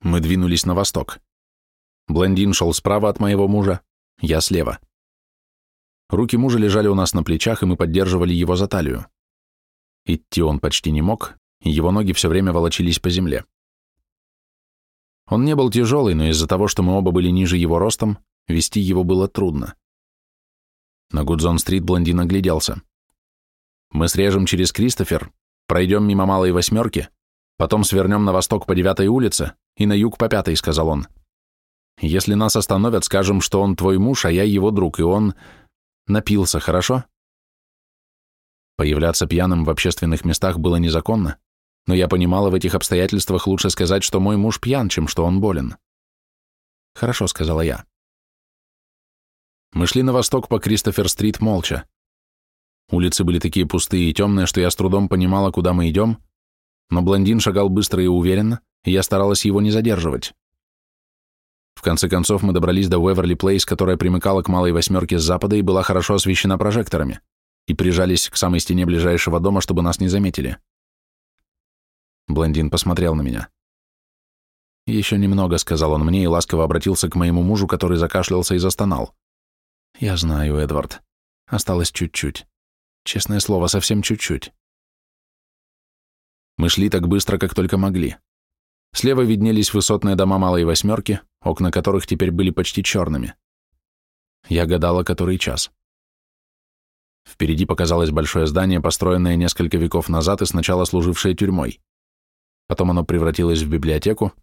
мы двинулись на восток. Блондин шел справа от моего мужа, я слева. Руки мужа лежали у нас на плечах, и мы поддерживали его за талию. Идти он почти не мог, его ноги все время волочились по земле. Он не был тяжелый, но из-за того, что мы оба были ниже его ростом, вести его было трудно. На Гудзон-стрит блондин огляделся. Мы срежем через Кристофер, пройдем мимо Малой Восьмерки, потом свернем на восток по Девятой улице и на юг по Пятой, сказал он. Если нас остановят, скажем, что он твой муж, а я его друг, и он напился, хорошо? Появляться пьяным в общественных местах было незаконно, но я понимала в этих обстоятельствах лучше сказать, что мой муж пьян, чем что он болен. «Хорошо», — сказала я. Мы шли на восток по Кристофер-стрит молча. Улицы были такие пустые и темные, что я с трудом понимала, куда мы идем, но блондин шагал быстро и уверенно, и я старалась его не задерживать. В конце концов мы добрались до Уэверли Плейс, которая примыкала к малой восьмерке с запада и была хорошо освещена прожекторами, и прижались к самой стене ближайшего дома, чтобы нас не заметили. Блондин посмотрел на меня. «Еще немного», — сказал он мне и ласково обратился к моему мужу, который закашлялся и застонал. «Я знаю, Эдвард. Осталось чуть-чуть. Честное слово, совсем чуть-чуть». Мы шли так быстро, как только могли. Слева виднелись высотные дома Малой Восьмерки, окна которых теперь были почти черными. Я гадала, который час. Впереди показалось большое здание, построенное несколько веков назад и сначала служившее тюрьмой. Потом оно превратилось в библиотеку,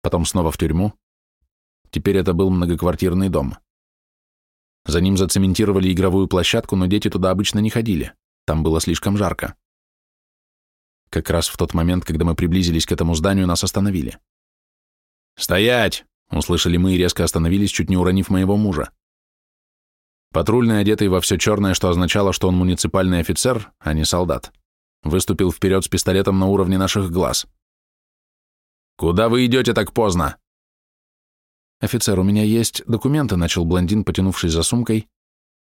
потом снова в тюрьму. Теперь это был многоквартирный дом. За ним зацементировали игровую площадку, но дети туда обычно не ходили. Там было слишком жарко. Как раз в тот момент, когда мы приблизились к этому зданию, нас остановили. «Стоять!» — услышали мы и резко остановились, чуть не уронив моего мужа. Патрульный, одетый во все черное, что означало, что он муниципальный офицер, а не солдат, выступил вперед с пистолетом на уровне наших глаз. «Куда вы идете так поздно?» «Офицер, у меня есть документы», — начал блондин, потянувшись за сумкой.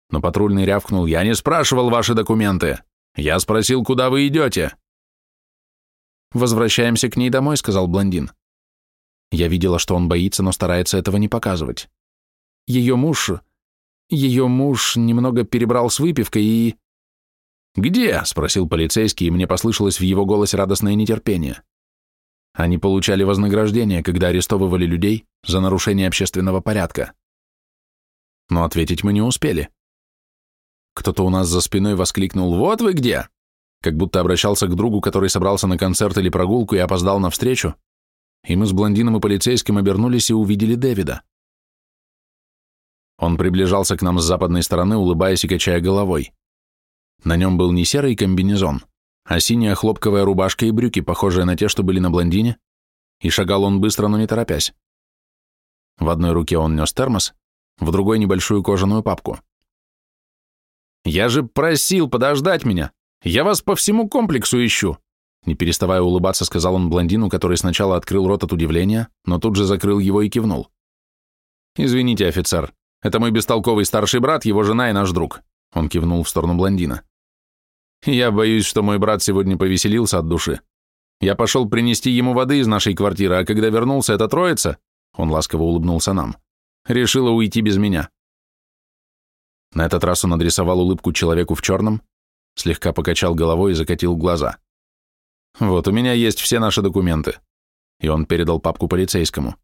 Но патрульный рявкнул, «Я не спрашивал ваши документы. Я спросил, куда вы идете?» «Возвращаемся к ней домой», — сказал блондин. Я видела, что он боится, но старается этого не показывать. Ее муж... Ее муж немного перебрал с выпивкой и... «Где?» — спросил полицейский, и мне послышалось в его голосе радостное нетерпение. Они получали вознаграждение, когда арестовывали людей за нарушение общественного порядка. Но ответить мы не успели. Кто-то у нас за спиной воскликнул «Вот вы где!» Как будто обращался к другу, который собрался на концерт или прогулку и опоздал на встречу, и мы с блондином и полицейским обернулись и увидели Дэвида. Он приближался к нам с западной стороны, улыбаясь и качая головой. На нем был не серый комбинезон, а синяя хлопковая рубашка и брюки, похожие на те, что были на блондине, и шагал он быстро, но не торопясь. В одной руке он нес термос, в другой небольшую кожаную папку. «Я же просил подождать меня! Я вас по всему комплексу ищу!» Не переставая улыбаться, сказал он блондину, который сначала открыл рот от удивления, но тут же закрыл его и кивнул. «Извините, офицер, это мой бестолковый старший брат, его жена и наш друг. Он кивнул в сторону блондина. «Я боюсь, что мой брат сегодня повеселился от души. Я пошел принести ему воды из нашей квартиры, а когда вернулся эта троица, он ласково улыбнулся нам, решила уйти без меня». На этот раз он адресовал улыбку человеку в черном, слегка покачал головой и закатил глаза. «Вот, у меня есть все наши документы». И он передал папку полицейскому.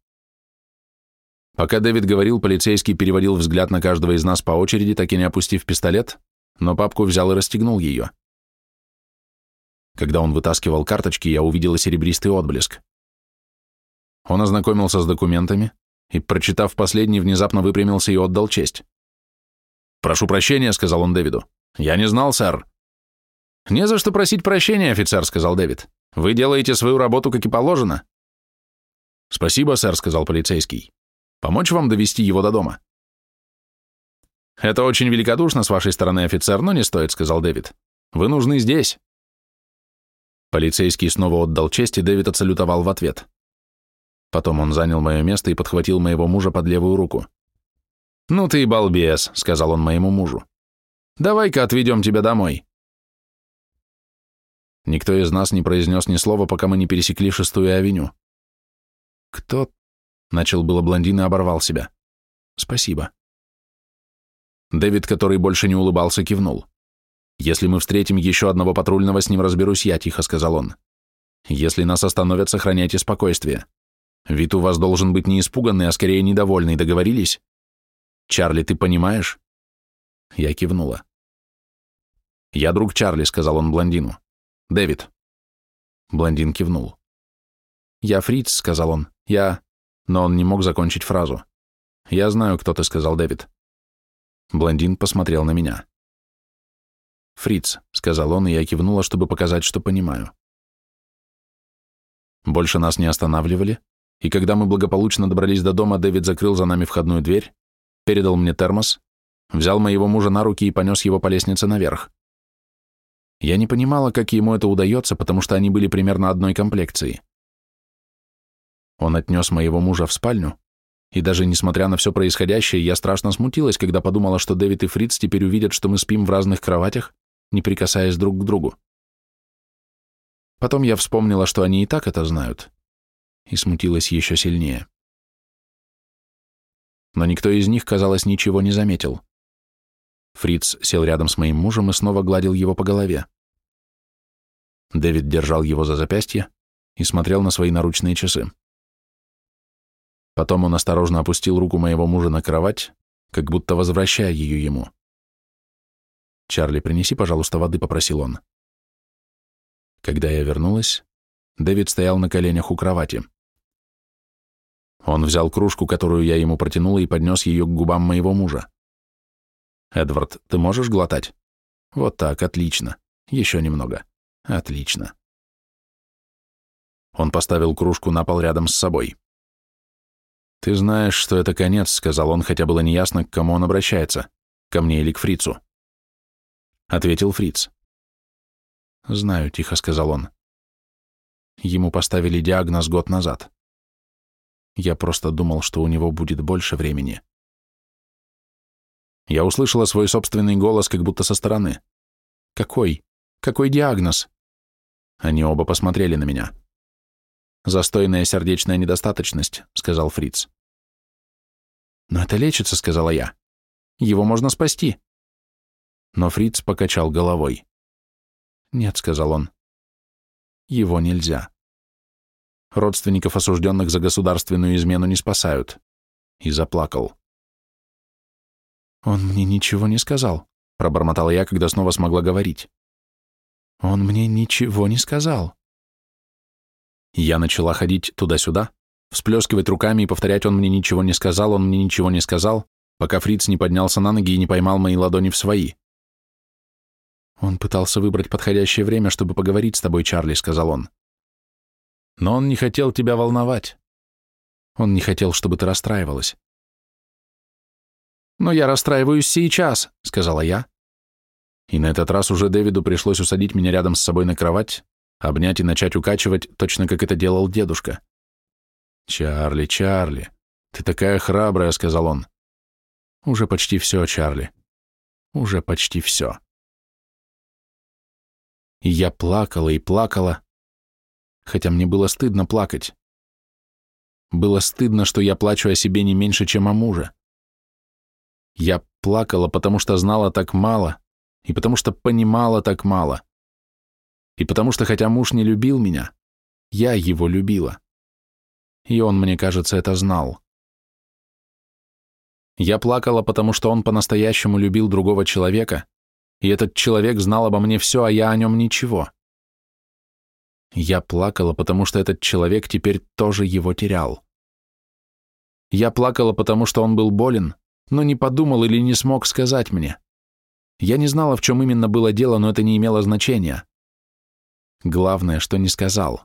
Пока Дэвид говорил, полицейский переводил взгляд на каждого из нас по очереди, так и не опустив пистолет, но папку взял и расстегнул ее. Когда он вытаскивал карточки, я увидела серебристый отблеск. Он ознакомился с документами и, прочитав последний, внезапно выпрямился и отдал честь. «Прошу прощения», — сказал он Дэвиду. «Я не знал, сэр». «Не за что просить прощения, офицер», — сказал Дэвид. «Вы делаете свою работу, как и положено». «Спасибо, сэр», — сказал полицейский. Помочь вам довести его до дома?» «Это очень великодушно с вашей стороны, офицер, но не стоит», — сказал Дэвид. «Вы нужны здесь». Полицейский снова отдал честь, и Дэвид отсалютовал в ответ. Потом он занял мое место и подхватил моего мужа под левую руку. «Ну ты и балбес», — сказал он моему мужу. «Давай-ка отведем тебя домой». Никто из нас не произнес ни слова, пока мы не пересекли шестую авеню. «Кто?» — начал было блондин и оборвал себя. «Спасибо». Дэвид, который больше не улыбался, кивнул. «Если мы встретим еще одного патрульного, с ним разберусь я», — тихо сказал он. «Если нас остановят, сохраняйте спокойствие. Вид у вас должен быть не испуганный, а скорее недовольный, договорились? Чарли, ты понимаешь?» Я кивнула. «Я друг Чарли», — сказал он блондину. «Дэвид». Блондин кивнул. «Я Фриц», — сказал он. «Я...» Но он не мог закончить фразу. «Я знаю, кто ты», — сказал Дэвид. Блондин посмотрел на меня. «Фриц», — сказал он, и я кивнула, чтобы показать, что понимаю. Больше нас не останавливали, и когда мы благополучно добрались до дома, Дэвид закрыл за нами входную дверь, передал мне термос, взял моего мужа на руки и понес его по лестнице наверх. Я не понимала, как ему это удается, потому что они были примерно одной комплекции. Он отнес моего мужа в спальню, и даже несмотря на все происходящее, я страшно смутилась, когда подумала, что Дэвид и Фриц теперь увидят, что мы спим в разных кроватях, не прикасаясь друг к другу. Потом я вспомнила, что они и так это знают, и смутилась еще сильнее. Но никто из них, казалось, ничего не заметил. Фриц сел рядом с моим мужем и снова гладил его по голове. Дэвид держал его за запястье и смотрел на свои наручные часы. Потом он осторожно опустил руку моего мужа на кровать, как будто возвращая ее ему. «Чарли, принеси, пожалуйста, воды», — попросил он. Когда я вернулась, Дэвид стоял на коленях у кровати. Он взял кружку, которую я ему протянула, и поднес ее к губам моего мужа. «Эдвард, ты можешь глотать?» «Вот так, отлично. Еще немного. Отлично». Он поставил кружку на пол рядом с собой. «Ты знаешь, что это конец», — сказал он, хотя было неясно, к кому он обращается, ко мне или к фрицу. Ответил фриц. «Знаю», — тихо сказал он. Ему поставили диагноз год назад. Я просто думал, что у него будет больше времени. Я услышала свой собственный голос, как будто со стороны. «Какой? Какой диагноз?» Они оба посмотрели на меня. «Застойная сердечная недостаточность», — сказал Фриц. «Но это лечится», — сказала я. «Его можно спасти». Но Фриц покачал головой. «Нет», — сказал он. «Его нельзя. Родственников осужденных за государственную измену не спасают». И заплакал. «Он мне ничего не сказал», — пробормотала я, когда снова смогла говорить. «Он мне ничего не сказал». Я начала ходить туда-сюда, всплескивать руками и повторять «он мне ничего не сказал, он мне ничего не сказал», пока Фриц не поднялся на ноги и не поймал мои ладони в свои. «Он пытался выбрать подходящее время, чтобы поговорить с тобой, Чарли», — сказал он. «Но он не хотел тебя волновать. Он не хотел, чтобы ты расстраивалась». «Но я расстраиваюсь сейчас», — сказала я. И на этот раз уже Дэвиду пришлось усадить меня рядом с собой на кровать, обнять и начать укачивать, точно как это делал дедушка. «Чарли, Чарли, ты такая храбрая», — сказал он. «Уже почти все, Чарли. Уже почти все». И я плакала и плакала, хотя мне было стыдно плакать. Было стыдно, что я плачу о себе не меньше, чем о муже. Я плакала, потому что знала так мало, и потому что понимала так мало, и потому что, хотя муж не любил меня, я его любила. И он, мне кажется, это знал. Я плакала, потому что он по-настоящему любил другого человека, и этот человек знал обо мне все, а я о нем ничего. Я плакала, потому что этот человек теперь тоже его терял. Я плакала, потому что он был болен, но не подумал или не смог сказать мне. Я не знала, в чем именно было дело, но это не имело значения. Главное, что не сказал.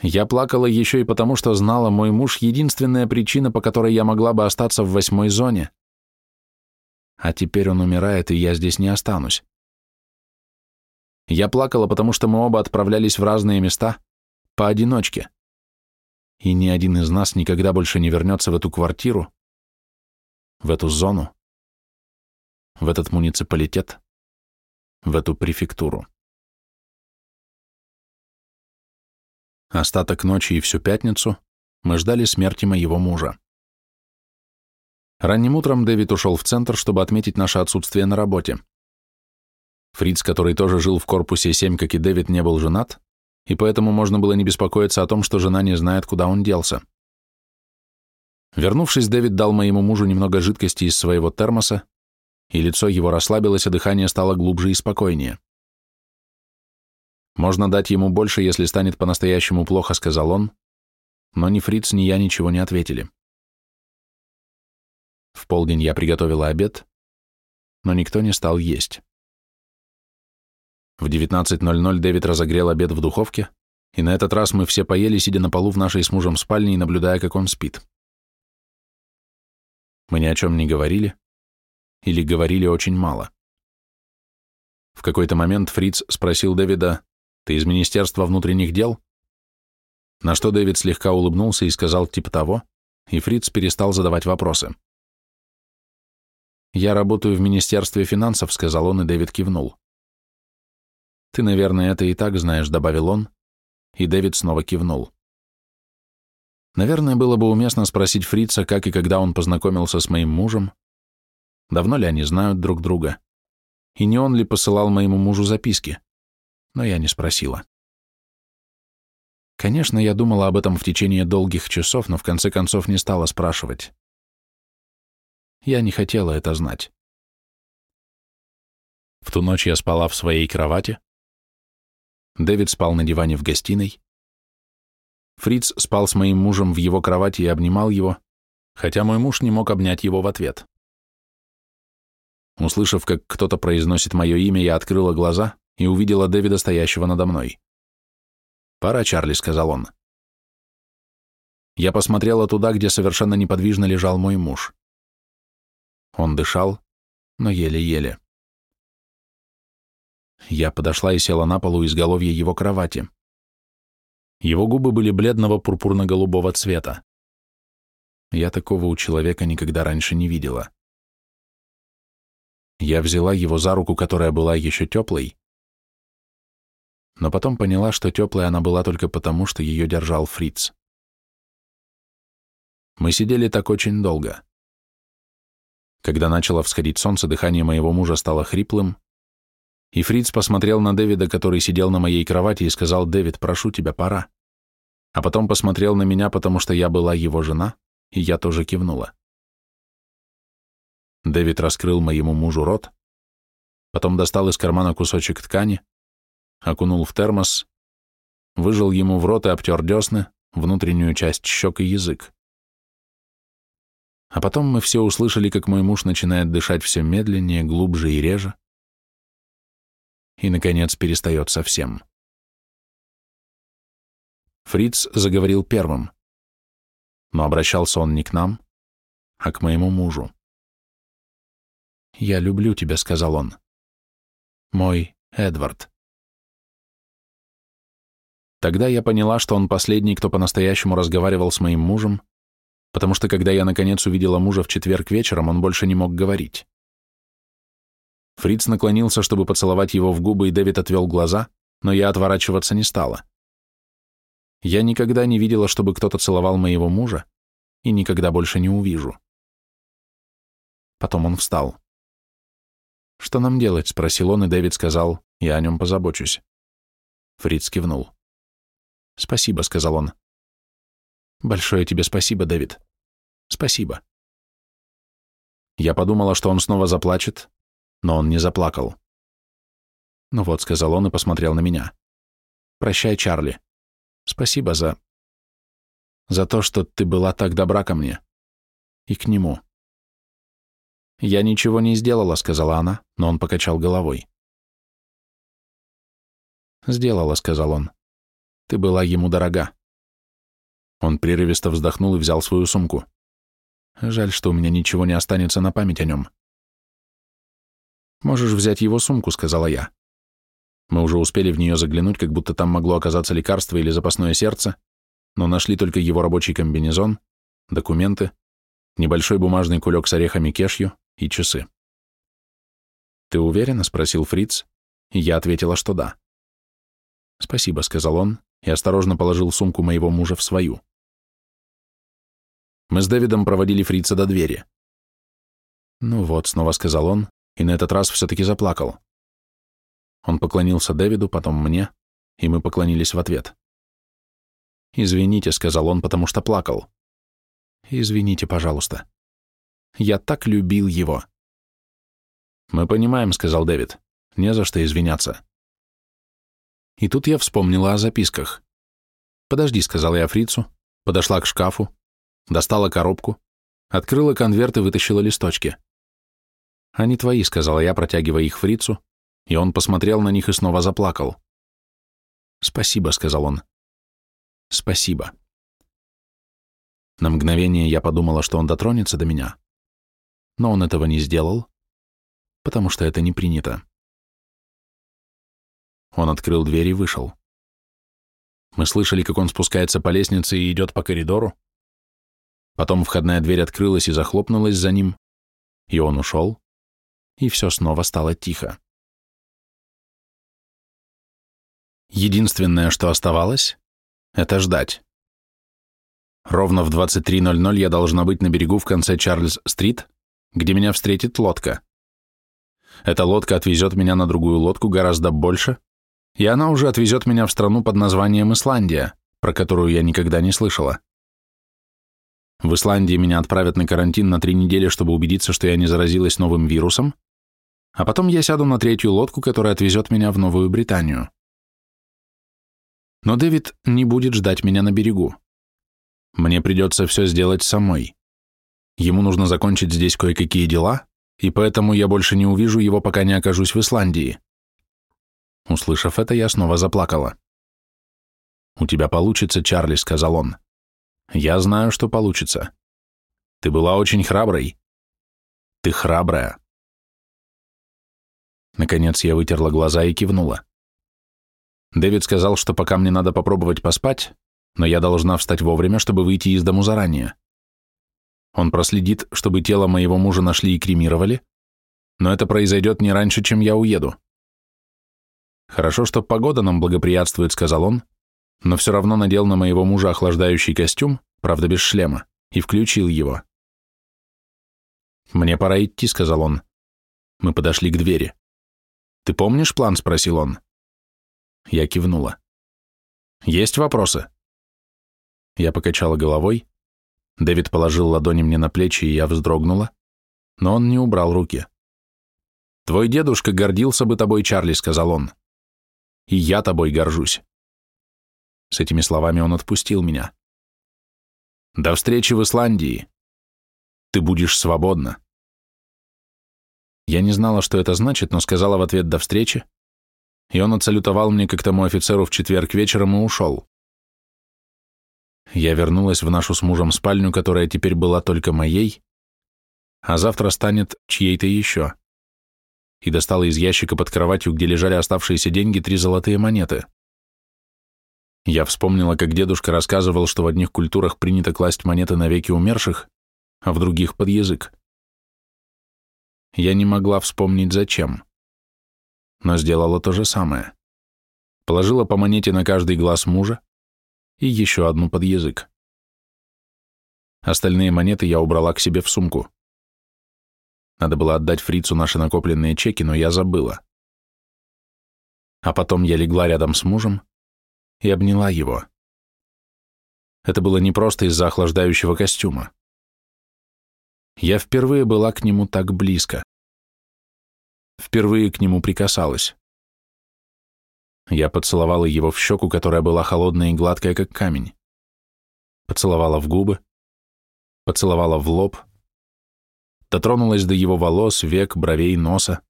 Я плакала еще и потому, что знала, мой муж — единственная причина, по которой я могла бы остаться в восьмой зоне. А теперь он умирает, и я здесь не останусь. Я плакала, потому что мы оба отправлялись в разные места, поодиночке. И ни один из нас никогда больше не вернется в эту квартиру, в эту зону, в этот муниципалитет, в эту префектуру. Остаток ночи и всю пятницу мы ждали смерти моего мужа. Ранним утром Дэвид ушел в центр, чтобы отметить наше отсутствие на работе. Фриц, который тоже жил в корпусе 7, как и Дэвид, не был женат, и поэтому можно было не беспокоиться о том, что жена не знает, куда он делся. Вернувшись, Дэвид дал моему мужу немного жидкости из своего термоса, и лицо его расслабилось, а дыхание стало глубже и спокойнее. «Можно дать ему больше, если станет по-настоящему плохо», — сказал он, но ни Фриц, ни я ничего не ответили. В полдень я приготовила обед, но никто не стал есть. В 19.00 Дэвид разогрел обед в духовке, и на этот раз мы все поели, сидя на полу в нашей с мужем спальне и наблюдая, как он спит. Мы ни о чем не говорили, или говорили очень мало. В какой-то момент Фриц спросил Дэвида, «Ты из Министерства внутренних дел?» На что Дэвид слегка улыбнулся и сказал типа того, и Фриц перестал задавать вопросы. «Я работаю в Министерстве финансов», — сказал он, и Дэвид кивнул. «Ты, наверное, это и так знаешь», — добавил он, и Дэвид снова кивнул. Наверное, было бы уместно спросить Фрица, как и когда он познакомился с моим мужем, давно ли они знают друг друга, и не он ли посылал моему мужу записки, но я не спросила. Конечно, я думала об этом в течение долгих часов, но в конце концов не стала спрашивать. Я не хотела это знать. В ту ночь я спала в своей кровати. Дэвид спал на диване в гостиной. Фриц спал с моим мужем в его кровати и обнимал его, хотя мой муж не мог обнять его в ответ. Услышав, как кто-то произносит мое имя, я открыла глаза и увидела Дэвида, стоящего надо мной. «Пора, Чарли», — сказал он. Я посмотрела туда, где совершенно неподвижно лежал мой муж. Он дышал, но еле-еле. Я подошла и села на полу изголовья его кровати. Его губы были бледного пурпурно-голубого цвета. Я такого у человека никогда раньше не видела. Я взяла его за руку, которая была еще теплой, но потом поняла, что теплой она была только потому, что ее держал Фриц. Мы сидели так очень долго. Когда начало всходить солнце, дыхание моего мужа стало хриплым, и Фриц посмотрел на Дэвида, который сидел на моей кровати, и сказал, «Дэвид, прошу тебя, пора». А потом посмотрел на меня, потому что я была его жена, и я тоже кивнула. Дэвид раскрыл моему мужу рот, потом достал из кармана кусочек ткани, окунул в термос, выжал ему в рот и обтер десны, внутреннюю часть щек и язык. А потом мы все услышали, как мой муж начинает дышать все медленнее, глубже и реже, и, наконец, перестает совсем. Фриц заговорил первым, но обращался он не к нам, а к моему мужу. «Я люблю тебя», — сказал он. «Мой Эдвард». Тогда я поняла, что он последний, кто по-настоящему разговаривал с моим мужем, потому что когда я наконец увидела мужа в четверг вечером, он больше не мог говорить. Фриц наклонился, чтобы поцеловать его в губы, и Дэвид отвел глаза, но я отворачиваться не стала. Я никогда не видела, чтобы кто-то целовал моего мужа, и никогда больше не увижу. Потом он встал. «Что нам делать?» — спросил он, и Дэвид сказал, «Я о нем позабочусь». Фриц кивнул. «Спасибо», — сказал он. «Большое тебе спасибо, Дэвид. Спасибо». Я подумала, что он снова заплачет, но он не заплакал. «Ну вот», — сказал он и посмотрел на меня. «Прощай, Чарли. Спасибо за... за то, что ты была так добра ко мне. И к нему». «Я ничего не сделала», — сказала она, но он покачал головой. «Сделала», — сказал он. «Ты была ему дорога». Он прерывисто вздохнул и взял свою сумку. «Жаль, что у меня ничего не останется на память о нем». «Можешь взять его сумку», — сказала я. Мы уже успели в нее заглянуть, как будто там могло оказаться лекарство или запасное сердце, но нашли только его рабочий комбинезон, документы, небольшой бумажный кулек с орехами кешью и часы. «Ты уверена?» — спросил Фриц, я ответила, что да. «Спасибо», — сказал он, и осторожно положил сумку моего мужа в свою. Мы с Дэвидом проводили фрица до двери. «Ну вот», — снова сказал он, и на этот раз все-таки заплакал. Он поклонился Дэвиду, потом мне, и мы поклонились в ответ. «Извините», — сказал он, потому что плакал. «Извините, пожалуйста. Я так любил его». «Мы понимаем», — сказал Дэвид. «Не за что извиняться». И тут я вспомнила о записках. «Подожди», — сказала я фрицу, подошла к шкафу, достала коробку, открыла конверт и вытащила листочки. «Они твои», — сказала я, протягивая их фрицу, и он посмотрел на них и снова заплакал. «Спасибо», — сказал он. «Спасибо». На мгновение я подумала, что он дотронется до меня, но он этого не сделал, потому что это не принято. Он открыл дверь и вышел. Мы слышали, как он спускается по лестнице и идет по коридору. Потом входная дверь открылась и захлопнулась за ним, и он ушел, и все снова стало тихо. Единственное, что оставалось, это ждать. Ровно в 23.00 я должна быть на берегу в конце Чарльз-стрит, где меня встретит лодка. Эта лодка отвезет меня на другую лодку гораздо больше, и она уже отвезет меня в страну под названием Исландия, про которую я никогда не слышала. В Исландии меня отправят на карантин на три недели, чтобы убедиться, что я не заразилась новым вирусом, а потом я сяду на третью лодку, которая отвезет меня в Новую Британию. Но Дэвид не будет ждать меня на берегу. Мне придется все сделать самой. Ему нужно закончить здесь кое-какие дела, и поэтому я больше не увижу его, пока не окажусь в Исландии. Услышав это, я снова заплакала. «У тебя получится, Чарли», — сказал он. «Я знаю, что получится. Ты была очень храброй. Ты храбрая». Наконец я вытерла глаза и кивнула. Дэвид сказал, что пока мне надо попробовать поспать, но я должна встать вовремя, чтобы выйти из дому заранее. Он проследит, чтобы тело моего мужа нашли и кремировали, но это произойдет не раньше, чем я уеду. Хорошо, что погода нам благоприятствует, сказал он, но все равно надел на моего мужа охлаждающий костюм, правда без шлема, и включил его. «Мне пора идти», — сказал он. Мы подошли к двери. «Ты помнишь план?» — спросил он. Я кивнула. «Есть вопросы?» Я покачала головой. Дэвид положил ладони мне на плечи, и я вздрогнула, но он не убрал руки. «Твой дедушка гордился бы тобой, Чарли», — сказал он. «И я тобой горжусь». С этими словами он отпустил меня. «До встречи в Исландии. Ты будешь свободна». Я не знала, что это значит, но сказала в ответ «до встречи», и он отсалютовал мне как тому офицеру в четверг вечером и ушел. Я вернулась в нашу с мужем спальню, которая теперь была только моей, а завтра станет чьей-то еще. И достала из ящика под кроватью, где лежали оставшиеся деньги, три золотые монеты. Я вспомнила, как дедушка рассказывал, что в одних культурах принято класть монеты на веки умерших, а в других — под язык. Я не могла вспомнить, зачем но сделала то же самое. Положила по монете на каждый глаз мужа и еще одну под язык. Остальные монеты я убрала к себе в сумку. Надо было отдать фрицу наши накопленные чеки, но я забыла. А потом я легла рядом с мужем и обняла его. Это было не просто из-за охлаждающего костюма. Я впервые была к нему так близко впервые к нему прикасалась. Я поцеловала его в щеку, которая была холодная и гладкая, как камень. Поцеловала в губы, поцеловала в лоб, дотронулась до его волос, век, бровей, носа.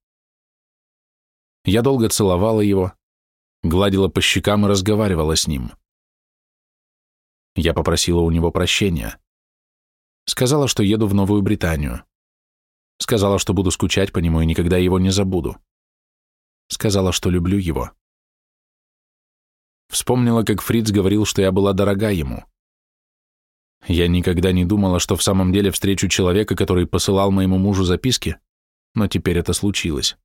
Я долго целовала его, гладила по щекам и разговаривала с ним. Я попросила у него прощения. Сказала, что еду в Новую Британию. Сказала, что буду скучать по нему и никогда его не забуду. Сказала, что люблю его. Вспомнила, как Фриц говорил, что я была дорога ему. Я никогда не думала, что в самом деле встречу человека, который посылал моему мужу записки, но теперь это случилось.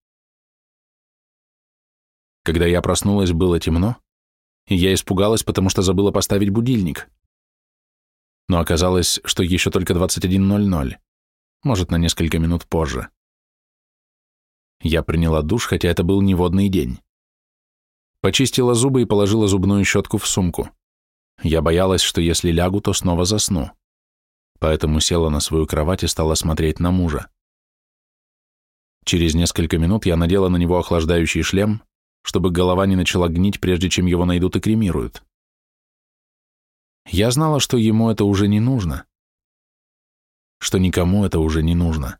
Когда я проснулась, было темно, и я испугалась, потому что забыла поставить будильник. Но оказалось, что еще только 21.00, может, на несколько минут позже. Я приняла душ, хотя это был не водный день. Почистила зубы и положила зубную щетку в сумку. Я боялась, что если лягу, то снова засну. Поэтому села на свою кровать и стала смотреть на мужа. Через несколько минут я надела на него охлаждающий шлем, чтобы голова не начала гнить, прежде чем его найдут и кремируют. Я знала, что ему это уже не нужно, что никому это уже не нужно,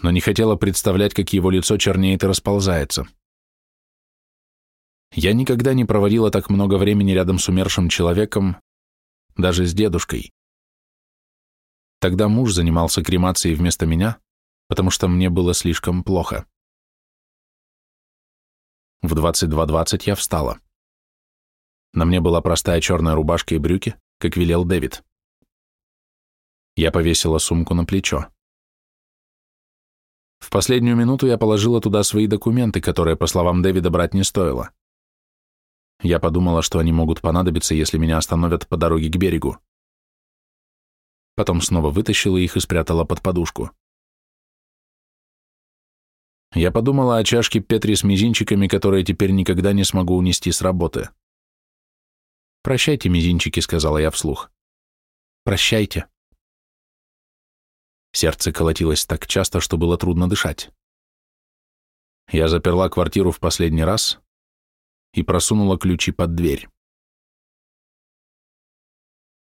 но не хотела представлять, как его лицо чернеет и расползается. Я никогда не проводила так много времени рядом с умершим человеком, даже с дедушкой. Тогда муж занимался кремацией вместо меня, потому что мне было слишком плохо. В 22.20 я встала. На мне была простая черная рубашка и брюки, как велел Дэвид. Я повесила сумку на плечо. В последнюю минуту я положила туда свои документы, которые, по словам Дэвида, брать не стоило. Я подумала, что они могут понадобиться, если меня остановят по дороге к берегу. Потом снова вытащила их и спрятала под подушку. Я подумала о чашке Петри с мизинчиками, которые теперь никогда не смогу унести с работы. «Прощайте, мизинчики», — сказала я вслух. «Прощайте». Сердце колотилось так часто, что было трудно дышать. Я заперла квартиру в последний раз и просунула ключи под дверь.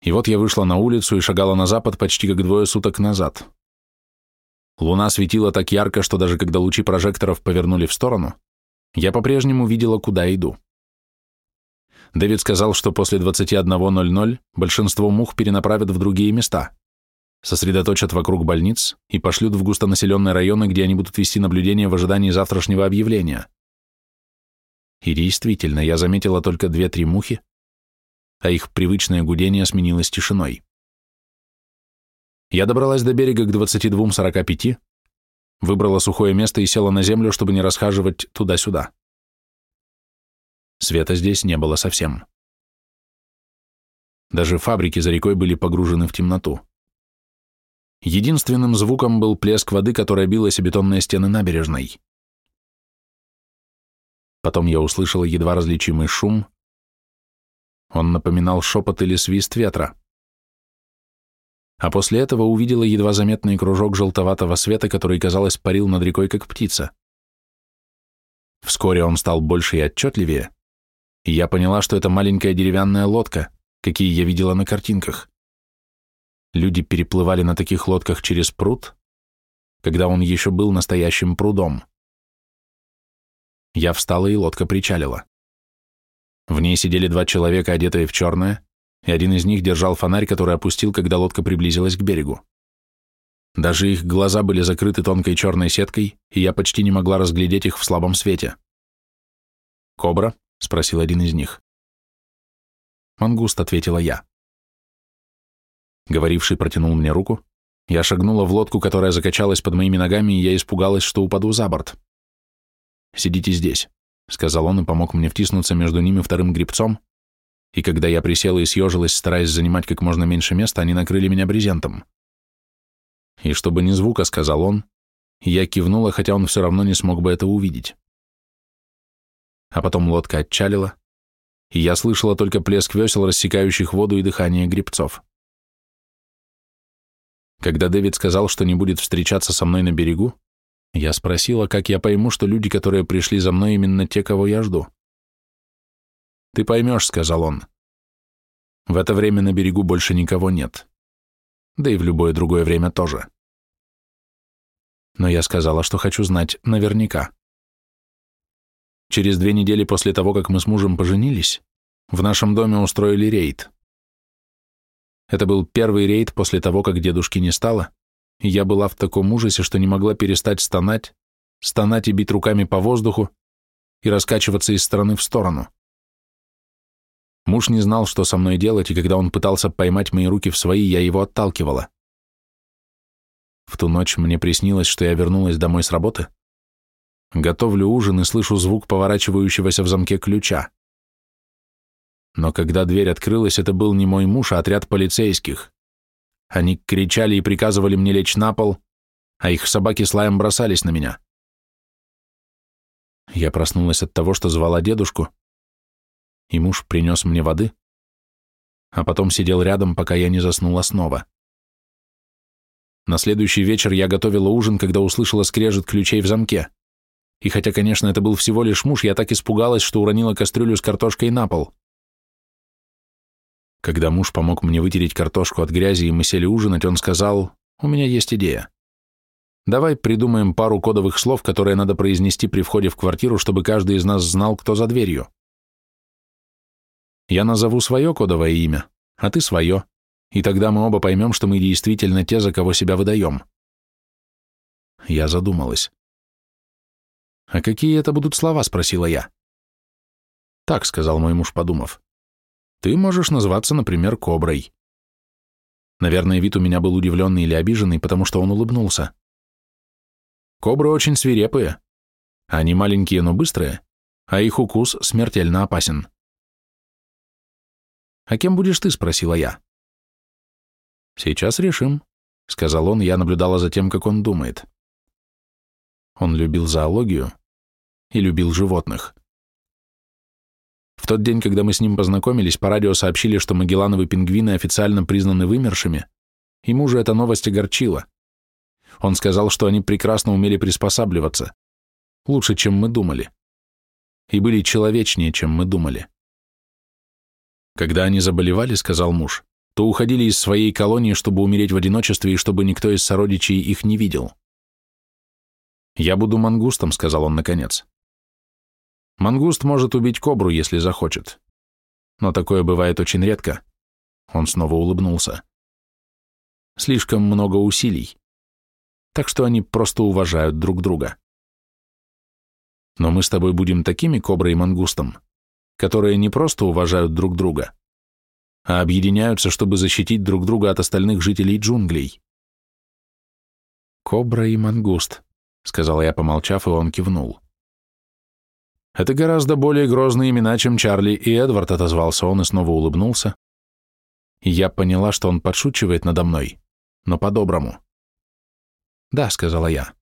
И вот я вышла на улицу и шагала на запад почти как двое суток назад. Луна светила так ярко, что даже когда лучи прожекторов повернули в сторону, я по-прежнему видела, куда иду. Дэвид сказал, что после 21.00 большинство мух перенаправят в другие места, сосредоточат вокруг больниц и пошлют в густонаселенные районы, где они будут вести наблюдение в ожидании завтрашнего объявления. И действительно, я заметила только две-три мухи, а их привычное гудение сменилось тишиной. Я добралась до берега к 22.45, выбрала сухое место и села на землю, чтобы не расхаживать туда-сюда. Света здесь не было совсем. Даже фабрики за рекой были погружены в темноту. Единственным звуком был плеск воды, которая билась о бетонные стены набережной. Потом я услышала едва различимый шум. Он напоминал шепот или свист ветра а после этого увидела едва заметный кружок желтоватого света, который, казалось, парил над рекой, как птица. Вскоре он стал больше и отчетливее, и я поняла, что это маленькая деревянная лодка, какие я видела на картинках. Люди переплывали на таких лодках через пруд, когда он еще был настоящим прудом. Я встала, и лодка причалила. В ней сидели два человека, одетые в черное, и один из них держал фонарь, который опустил, когда лодка приблизилась к берегу. Даже их глаза были закрыты тонкой черной сеткой, и я почти не могла разглядеть их в слабом свете. «Кобра?» — спросил один из них. «Мангуст», — ответила я. Говоривший протянул мне руку. Я шагнула в лодку, которая закачалась под моими ногами, и я испугалась, что упаду за борт. «Сидите здесь», — сказал он и помог мне втиснуться между ними вторым грибцом, и когда я присела и съежилась, стараясь занимать как можно меньше места, они накрыли меня брезентом. И чтобы ни звука, сказал он, я кивнула, хотя он все равно не смог бы это увидеть. А потом лодка отчалила, и я слышала только плеск весел, рассекающих воду и дыхание грибцов. Когда Дэвид сказал, что не будет встречаться со мной на берегу, я спросила, как я пойму, что люди, которые пришли за мной, именно те, кого я жду. «Ты поймешь», — сказал он. «В это время на берегу больше никого нет. Да и в любое другое время тоже». Но я сказала, что хочу знать наверняка. Через две недели после того, как мы с мужем поженились, в нашем доме устроили рейд. Это был первый рейд после того, как дедушки не стало, я была в таком ужасе, что не могла перестать стонать, стонать и бить руками по воздуху и раскачиваться из стороны в сторону. Муж не знал, что со мной делать, и когда он пытался поймать мои руки в свои, я его отталкивала. В ту ночь мне приснилось, что я вернулась домой с работы, готовлю ужин и слышу звук поворачивающегося в замке ключа. Но когда дверь открылась, это был не мой муж, а отряд полицейских. Они кричали и приказывали мне лечь на пол, а их собаки с лаем бросались на меня. Я проснулась от того, что звала дедушку, и муж принес мне воды, а потом сидел рядом, пока я не заснула снова. На следующий вечер я готовила ужин, когда услышала скрежет ключей в замке. И хотя, конечно, это был всего лишь муж, я так испугалась, что уронила кастрюлю с картошкой на пол. Когда муж помог мне вытереть картошку от грязи, и мы сели ужинать, он сказал, «У меня есть идея. Давай придумаем пару кодовых слов, которые надо произнести при входе в квартиру, чтобы каждый из нас знал, кто за дверью. Я назову свое кодовое имя, а ты свое, и тогда мы оба поймем, что мы действительно те, за кого себя выдаем». Я задумалась. «А какие это будут слова?» — спросила я. «Так», — сказал мой муж, подумав. «Ты можешь назваться, например, Коброй». Наверное, вид у меня был удивленный или обиженный, потому что он улыбнулся. Кобры очень свирепые. Они маленькие, но быстрые, а их укус смертельно опасен. «А кем будешь ты?» — спросила я. «Сейчас решим», — сказал он, я наблюдала за тем, как он думает. Он любил зоологию и любил животных. В тот день, когда мы с ним познакомились, по радио сообщили, что магеллановы пингвины официально признаны вымершими, и мужа эта новость огорчила. Он сказал, что они прекрасно умели приспосабливаться, лучше, чем мы думали, и были человечнее, чем мы думали. Когда они заболевали, сказал муж, то уходили из своей колонии, чтобы умереть в одиночестве и чтобы никто из сородичей их не видел. «Я буду мангустом», — сказал он наконец. «Мангуст может убить кобру, если захочет. Но такое бывает очень редко». Он снова улыбнулся. «Слишком много усилий. Так что они просто уважают друг друга. Но мы с тобой будем такими коброй и мангустом, которые не просто уважают друг друга, а объединяются, чтобы защитить друг друга от остальных жителей джунглей. Кобра и мангуст сказала я, помолчав, и он кивнул. Это гораздо более грозные имена, чем Чарли и Эдвард, отозвался он и снова улыбнулся. Я поняла, что он подшучивает надо мной, но по-доброму. Да, сказала я.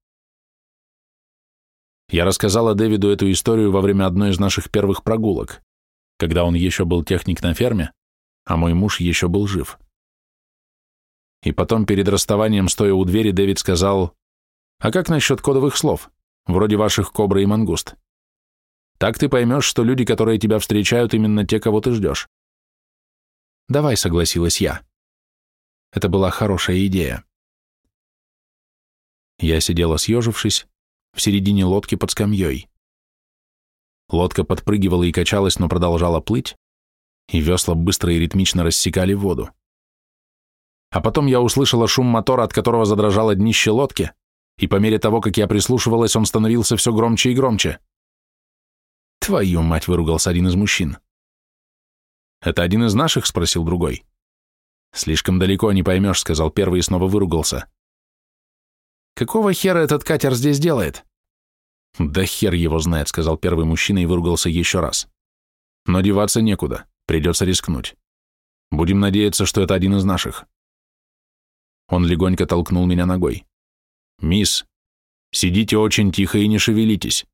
Я рассказала Дэвиду эту историю во время одной из наших первых прогулок, когда он еще был техник на ферме, а мой муж еще был жив. И потом перед расставанием, стоя у двери, Дэвид сказал, а как насчет кодовых слов, вроде ваших кобра и мангуст? Так ты поймешь, что люди, которые тебя встречают, именно те, кого ты ждешь. Давай, согласилась я. Это была хорошая идея. Я сидела съежившись, в середине лодки под скамьей. Лодка подпрыгивала и качалась, но продолжала плыть, и весла быстро и ритмично рассекали воду. А потом я услышала шум мотора, от которого задрожало днище лодки, и по мере того, как я прислушивалась, он становился все громче и громче. «Твою мать!» — выругался один из мужчин. «Это один из наших?» — спросил другой. «Слишком далеко не поймешь», — сказал первый и снова выругался. «Какого хера этот катер здесь делает?» «Да хер его знает», — сказал первый мужчина и выругался еще раз. «Но деваться некуда, придется рискнуть. Будем надеяться, что это один из наших». Он легонько толкнул меня ногой. «Мисс, сидите очень тихо и не шевелитесь.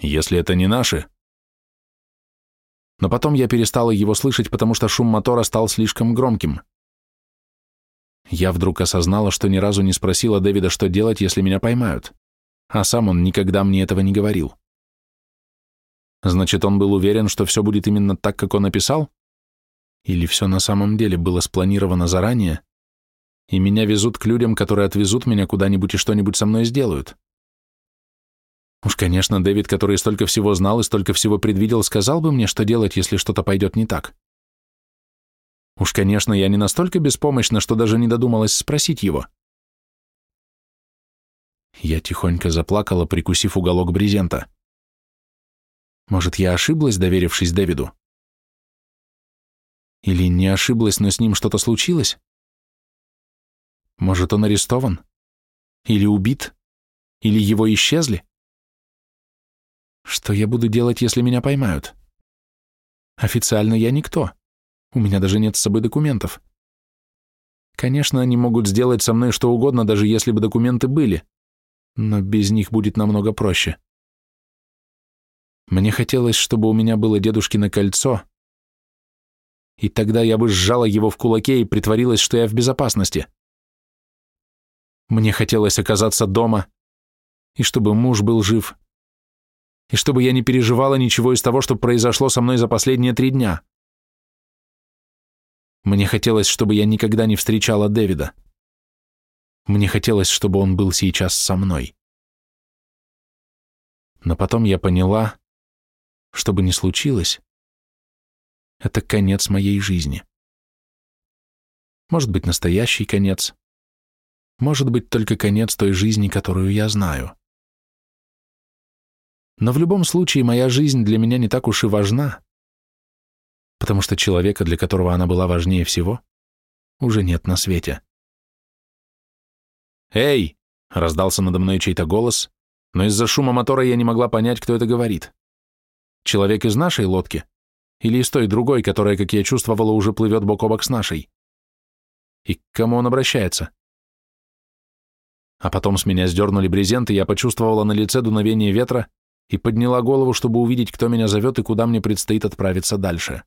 Если это не наши...» Но потом я перестала его слышать, потому что шум мотора стал слишком громким. Я вдруг осознала, что ни разу не спросила Дэвида, что делать, если меня поймают, а сам он никогда мне этого не говорил. Значит, он был уверен, что все будет именно так, как он описал? Или все на самом деле было спланировано заранее, и меня везут к людям, которые отвезут меня куда-нибудь и что-нибудь со мной сделают. Уж, конечно, Дэвид, который столько всего знал и столько всего предвидел, сказал бы мне, что делать, если что-то пойдет не так. Уж, конечно, я не настолько беспомощна, что даже не додумалась спросить его. Я тихонько заплакала, прикусив уголок брезента. Может, я ошиблась, доверившись Дэвиду? Или не ошиблась, но с ним что-то случилось? Может, он арестован? Или убит? Или его исчезли? Что я буду делать, если меня поймают? Официально я никто, У меня даже нет с собой документов. Конечно, они могут сделать со мной что угодно, даже если бы документы были, но без них будет намного проще. Мне хотелось, чтобы у меня было дедушкино кольцо, и тогда я бы сжала его в кулаке и притворилась, что я в безопасности. Мне хотелось оказаться дома, и чтобы муж был жив, и чтобы я не переживала ничего из того, что произошло со мной за последние три дня. Мне хотелось, чтобы я никогда не встречала Дэвида. Мне хотелось, чтобы он был сейчас со мной. Но потом я поняла, что бы ни случилось, это конец моей жизни. Может быть, настоящий конец. Может быть, только конец той жизни, которую я знаю. Но в любом случае моя жизнь для меня не так уж и важна, потому что человека, для которого она была важнее всего, уже нет на свете. «Эй!» — раздался надо мной чей-то голос, но из-за шума мотора я не могла понять, кто это говорит. Человек из нашей лодки или из той другой, которая, как я чувствовала, уже плывет бок о бок с нашей? И к кому он обращается? А потом с меня сдернули брезент, и я почувствовала на лице дуновение ветра и подняла голову, чтобы увидеть, кто меня зовет и куда мне предстоит отправиться дальше.